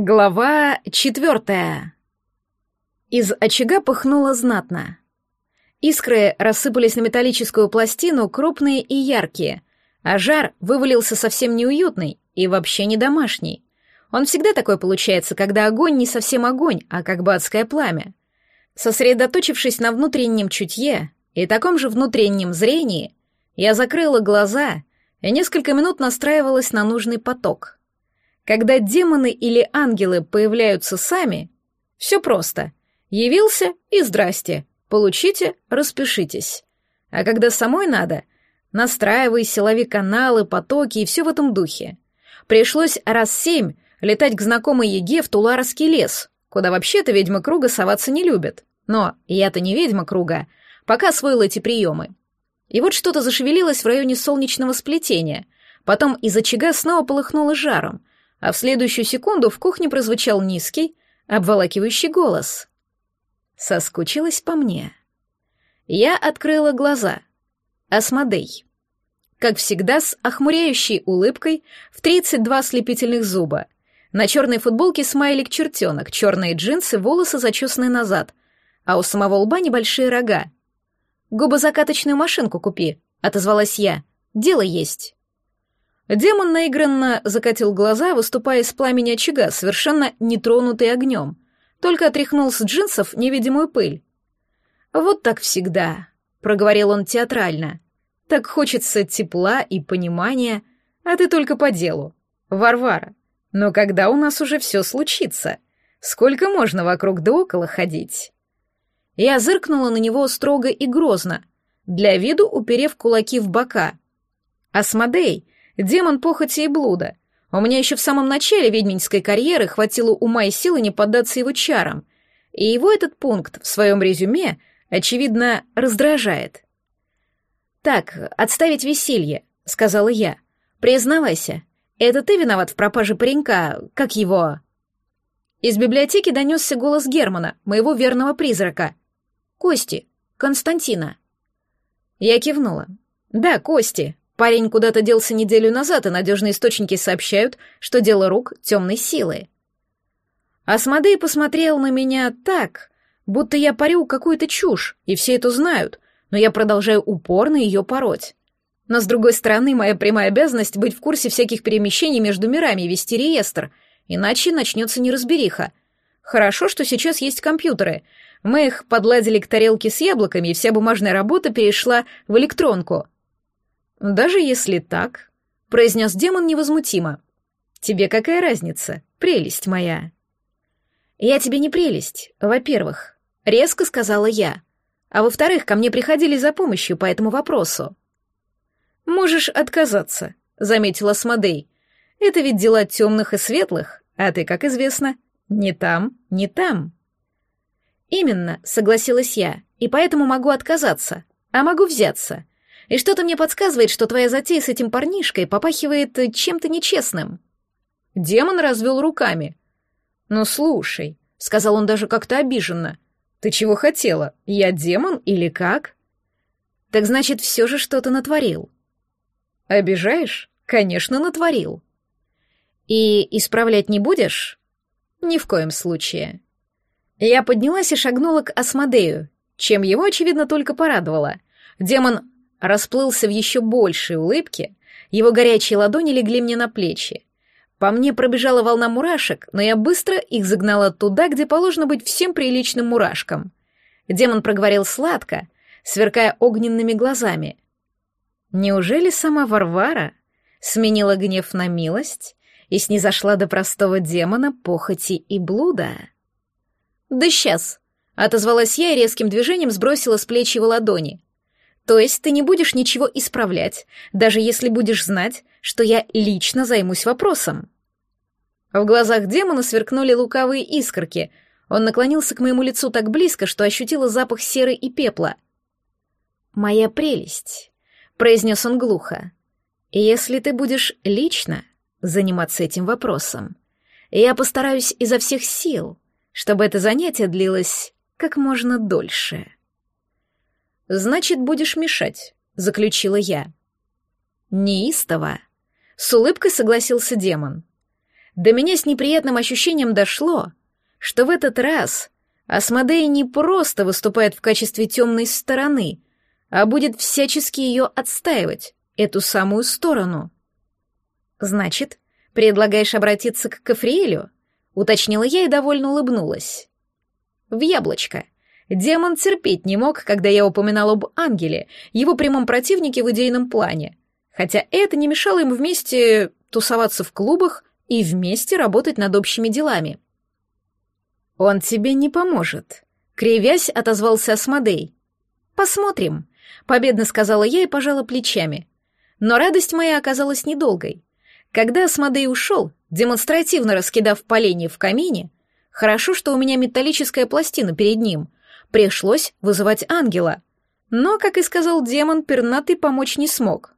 Глава четвертая. Из очага пыхнуло знатно. Искры рассыпались на металлическую пластину, крупные и яркие, а жар вывалился совсем неуютный и вообще не домашний. Он всегда такой получается, когда огонь не совсем огонь, а как бы адское пламя. Сосредоточившись на внутреннем чутье и таком же внутреннем зрении, я закрыла глаза и несколько минут настраивалась на нужный поток — когда демоны или ангелы появляются сами, все просто. Явился и здрасте. Получите, распишитесь. А когда самой надо, настраивайся, лови каналы, потоки и все в этом духе. Пришлось раз семь летать к знакомой Еге в Туларский лес, куда вообще-то ведьмы круга соваться не любят. Но я-то не ведьма круга, пока освоила эти приемы. И вот что-то зашевелилось в районе солнечного сплетения, потом из очага снова полыхнуло жаром, а в следующую секунду в кухне прозвучал низкий, обволакивающий голос. Соскучилась по мне. Я открыла глаза. Асмодей. Как всегда, с охмуряющей улыбкой в 32 слепительных зуба. На черной футболке смайлик-чертенок, черные джинсы, волосы зачесаны назад, а у самого лба небольшие рога. «Губозакаточную машинку купи», — отозвалась я. «Дело есть». Демон наигранно закатил глаза, выступая из пламени очага, совершенно нетронутый огнем. Только отряхнул с джинсов невидимую пыль. «Вот так всегда», — проговорил он театрально. «Так хочется тепла и понимания, а ты только по делу. Варвара, но когда у нас уже все случится? Сколько можно вокруг да около ходить?» Я зыркнула на него строго и грозно, для виду уперев кулаки в бока. «Асмодей!» Демон похоти и блуда. У меня еще в самом начале ведьминской карьеры хватило ума и силы не поддаться его чарам. И его этот пункт в своем резюме, очевидно, раздражает. «Так, отставить веселье», — сказала я. «Признавайся, это ты виноват в пропаже паренька, как его...» Из библиотеки донесся голос Германа, моего верного призрака. «Кости, Константина». Я кивнула. «Да, Кости, Парень куда-то делся неделю назад, и надежные источники сообщают, что дело рук темной силы. Асмодей посмотрел на меня так, будто я парю какую-то чушь, и все это знают, но я продолжаю упорно ее пороть. Но, с другой стороны, моя прямая обязанность быть в курсе всяких перемещений между мирами и вести реестр, иначе начнется неразбериха. Хорошо, что сейчас есть компьютеры. Мы их подладили к тарелке с яблоками, и вся бумажная работа перешла в электронку — «Даже если так», — произнес демон невозмутимо. «Тебе какая разница, прелесть моя?» «Я тебе не прелесть, во-первых», — резко сказала я. «А во-вторых, ко мне приходили за помощью по этому вопросу». «Можешь отказаться», — заметила Смодей. «Это ведь дела темных и светлых, а ты, как известно, не там, не там». «Именно», — согласилась я, — «и поэтому могу отказаться, а могу взяться. И что-то мне подсказывает, что твоя затея с этим парнишкой попахивает чем-то нечестным. Демон развел руками. Ну слушай, сказал он даже как-то обиженно. Ты чего хотела? Я демон или как? Так значит, все же что-то натворил. Обижаешь? Конечно, натворил. И исправлять не будешь? Ни в коем случае. Я поднялась и шагнула к Асмодею, чем его, очевидно, только порадовало. Демон расплылся в еще большей улыбке, его горячие ладони легли мне на плечи. По мне пробежала волна мурашек, но я быстро их загнала туда, где положено быть всем приличным мурашкам. Демон проговорил сладко, сверкая огненными глазами. Неужели сама Варвара сменила гнев на милость и снизошла до простого демона похоти и блуда? «Да сейчас!» — отозвалась я и резким движением сбросила с плеч его ладони — то есть ты не будешь ничего исправлять, даже если будешь знать, что я лично займусь вопросом. В глазах демона сверкнули лукавые искорки. Он наклонился к моему лицу так близко, что ощутила запах серы и пепла. «Моя прелесть», — произнес он глухо. «Если ты будешь лично заниматься этим вопросом, я постараюсь изо всех сил, чтобы это занятие длилось как можно дольше». «Значит, будешь мешать», — заключила я. Неистово. С улыбкой согласился демон. до меня с неприятным ощущением дошло, что в этот раз Асмодей не просто выступает в качестве темной стороны, а будет всячески ее отстаивать, эту самую сторону. «Значит, предлагаешь обратиться к Кафриэлю?» — уточнила я и довольно улыбнулась. «В яблочко», Демон терпеть не мог, когда я упоминал об ангеле, его прямом противнике в идейном плане. Хотя это не мешало им вместе тусоваться в клубах и вместе работать над общими делами. «Он тебе не поможет», — кривясь отозвался Асмодей. «Посмотрим», — победно сказала я и пожала плечами. Но радость моя оказалась недолгой. Когда Асмодей ушел, демонстративно раскидав поленья в камине, хорошо, что у меня металлическая пластина перед ним — Пришлось вызывать ангела. Но, как и сказал демон, пернатый помочь не смог.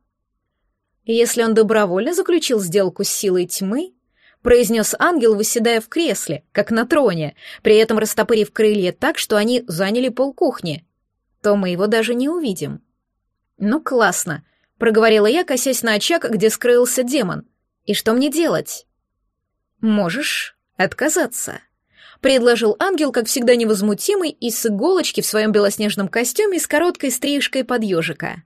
Если он добровольно заключил сделку с силой тьмы, произнес ангел, выседая в кресле, как на троне, при этом растопырив крылья так, что они заняли полкухни, то мы его даже не увидим. «Ну, классно», — проговорила я, косясь на очаг, где скрылся демон. «И что мне делать?» «Можешь отказаться», предложил ангел, как всегда невозмутимый, и с иголочки в своем белоснежном костюме с короткой стрижкой под ежика.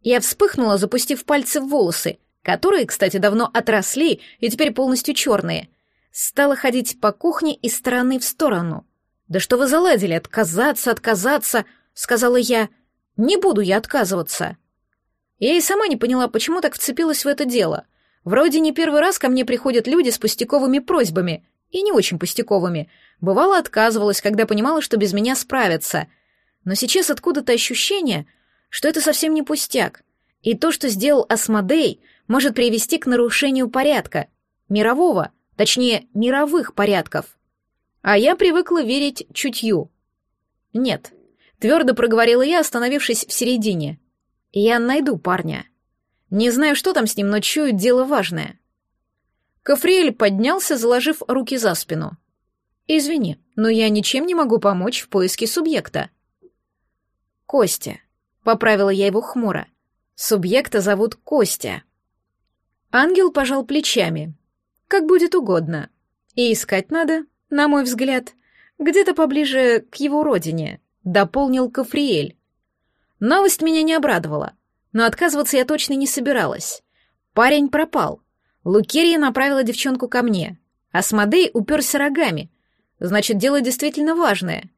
Я вспыхнула, запустив пальцы в волосы, которые, кстати, давно отросли и теперь полностью черные. Стала ходить по кухне из стороны в сторону. «Да что вы заладили? Отказаться, отказаться!» — сказала я. «Не буду я отказываться». Я и сама не поняла, почему так вцепилась в это дело. Вроде не первый раз ко мне приходят люди с пустяковыми просьбами, и не очень пустяковыми. Бывало, отказывалась, когда понимала, что без меня справятся. Но сейчас откуда-то ощущение, что это совсем не пустяк. И то, что сделал Асмодей, может привести к нарушению порядка. Мирового, точнее, мировых порядков. А я привыкла верить чутью. Нет, твердо проговорила я, остановившись в середине. Я найду парня. Не знаю, что там с ним, но чую дело важное. Кафриэль поднялся, заложив руки за спину. «Извини, но я ничем не могу помочь в поиске субъекта». «Костя», — поправила я его хмуро. «Субъекта зовут Костя». Ангел пожал плечами. «Как будет угодно. И искать надо, на мой взгляд, где-то поближе к его родине», — дополнил Кафриэль. Новость меня не обрадовала, но отказываться я точно не собиралась. Парень пропал — Лукерья направила девчонку ко мне. Асмодей уперся рогами. Значит, дело действительно важное.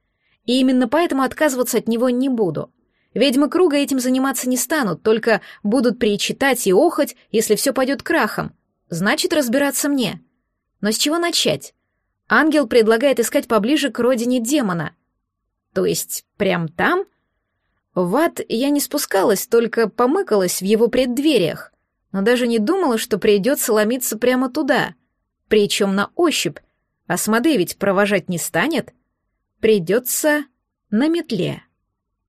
И именно поэтому отказываться от него не буду. Ведьмы круга этим заниматься не станут, только будут причитать и охоть, если все пойдет крахом. Значит, разбираться мне. Но с чего начать? Ангел предлагает искать поближе к родине демона. То есть, прям там? В ад я не спускалась, только помыкалась в его преддвериях но даже не думала, что придется ломиться прямо туда. Причем на ощупь. Асмодей ведь провожать не станет. Придется на метле.